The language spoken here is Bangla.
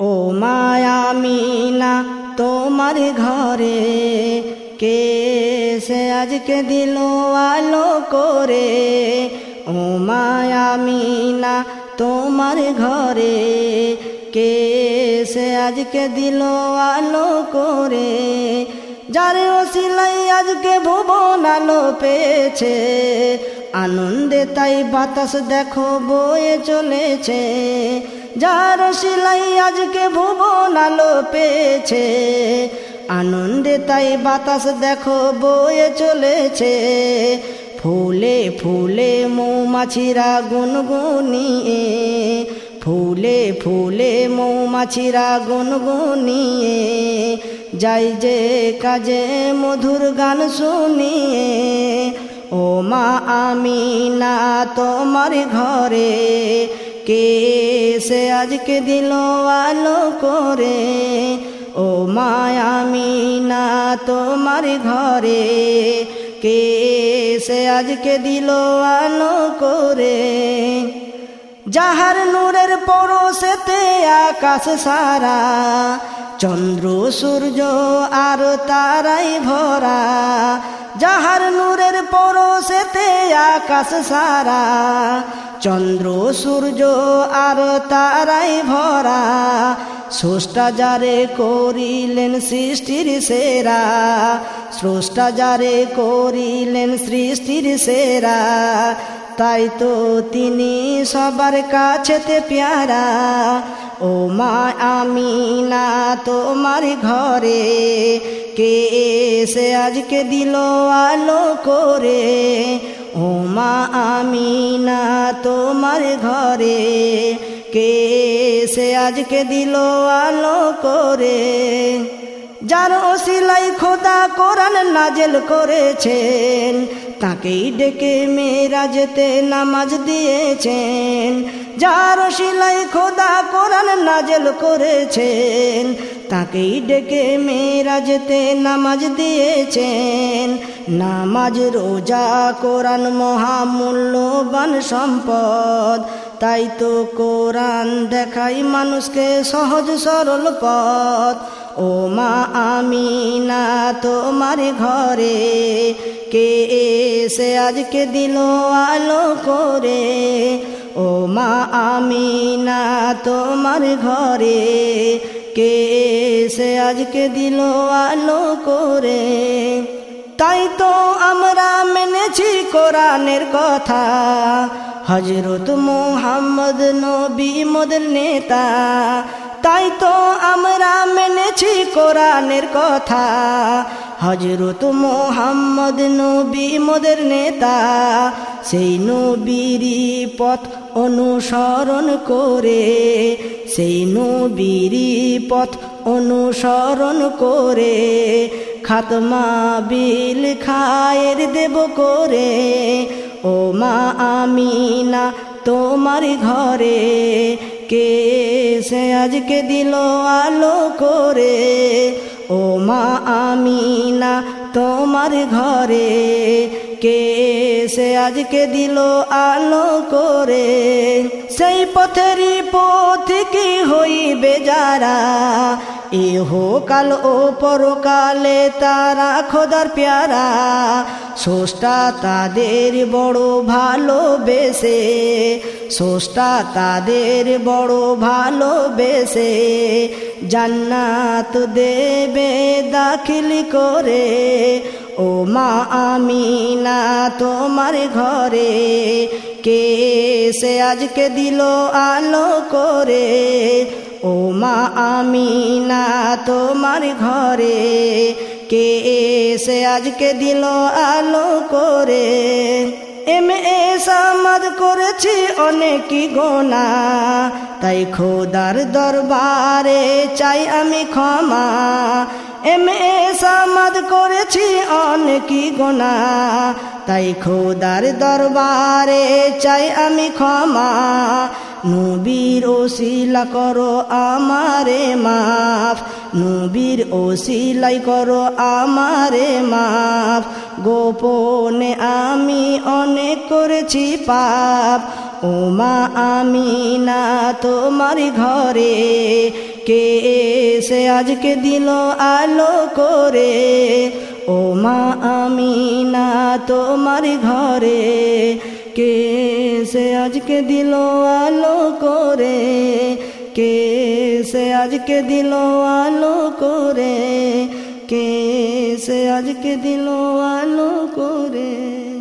ও মায়ামিনা তোমার ঘরে কে সে আজকে দিল আলো করে? ও মায়ামিনা তোমার ঘরে কে সে আজকে দিল আলো করে? যার ওসিলাই আজকে ভুবন আলো পেয়েছে, আনন্দে তাই বাতাস দেখো বয়ে চলেছে। যার শিলাই আজকে ভুবন আলো পেয়েছে। আনন্দে তাই বাতাস দেখো বয়ে চলেছে। ফুলে ফুলে মৌমাছিরা গুনগুনিয়ে। ফুলে ফুলে মৌমাছিরা গুনগুনিয়ে। যাই যে কাজে মধুর গান শুনিয়ে। ও মা আমি না তোমার ঘরে কে সে আজকে দিল আলো করে। ও মায়ামি না তোমার ঘরে। কে সে আজকে দিল আলো করে। যাহার নূরের পরশেতে আকাশ সারা, চন্দ্র, সূর্য আর তারাই ভরা। যাহার নূরের পরশেতে আকাশ সারা, চন্দ্র, সূর্য আর তারাই ভরা। স্রষ্টা যারে করিলেন সৃষ্টির সেরা, স্রষ্টা যারে করিলেন সৃষ্টির সেরা, তাই তো তিনি সবার কাছেতে প্যারা। ও মা আমি না তোমার ঘরে কে সে আজকে দিল আলো করে। ও মা আমি না তোমার ঘরে কে সে আজকে দিল আলো করে। যার ওসিলাই খোদা কোরআন নাজেল করেছেন, তাকেই ডেকে মেয়েরা যেতে নামাজ দিয়েছেন। যার শিলাই খোদা কোরআন নাজেল করেছেন। তাকেই ডেকে মেয়েরা যেতে নামাজ দিয়েছেন। নামাজ, রোজা, কোরআন মহামূল্যবান সম্পদ। তাই তো কোরআন দেখাই মানুষকে সহজ সরল পথ। ও মা আমি না তোমার ঘরে কে এসে আজকে দিল আলো করে? ও মা আমি না তোমার ঘরে কে সে আজকে দিল আলো করে? তাই তো আমরা মেনেছি কোরআনের কথা। হজরত মোহাম্মদ নবী মোদের নেতা তাই তো আমরা মেনেছি কোরআনের কথা। হজরত মোহাম্মদ নবী মোদের নেতা, সেই নবীরি পথ অনুসরণ করে, সেই নবীরি পথ অনুসরণ করে, খাতমা বিল খায়ের দেব করে ও মা আমি না তোমার ঘরে কে সে আজকে দিল আলো করে? ও মা আমি না তোমার ঘরে কে সে আজকে দিল আলো করে? সেই পথেরই পথ কি হইবে যারা এহো কাল ও পরকালে তারা খোদার প্যারা সোষ্টা তাদের বড় ভালোবেসে সোষ্টা তাদের বড় ভালোবেসে, জান্নাত দেবে দাখিল করে, ও মা আমি না তোমার ঘরে, কে সে আজকে দিল আলো করে ও মা আমি না তোমার ঘরে কে সে আজকে দিল আলো করে? এম এ সামাদ করেছি অনেকই গোনা, তাই খোদার দরবারে চাই আমি ক্ষমা। এম এ সামাদ করেছি অনেকই গোনা, তাই খোদার দরবারে চাই আমি ক্ষমা। নবীর ওসিলা করো আমারে মাফ। নবীর ওসিলাই করো আমারে মাফ। গোপনে আমি অনেক করেছি পাপ। ও মা আমি না তোমার ঘরে। কে সে আজকে দিল আলো করে? ও মা আমিনা তোমার ঘরে। কে সে আজকে দিল আলো করে? কে সে আজকে দিল আলো করে? কে সে আজকে দিল আলো করে?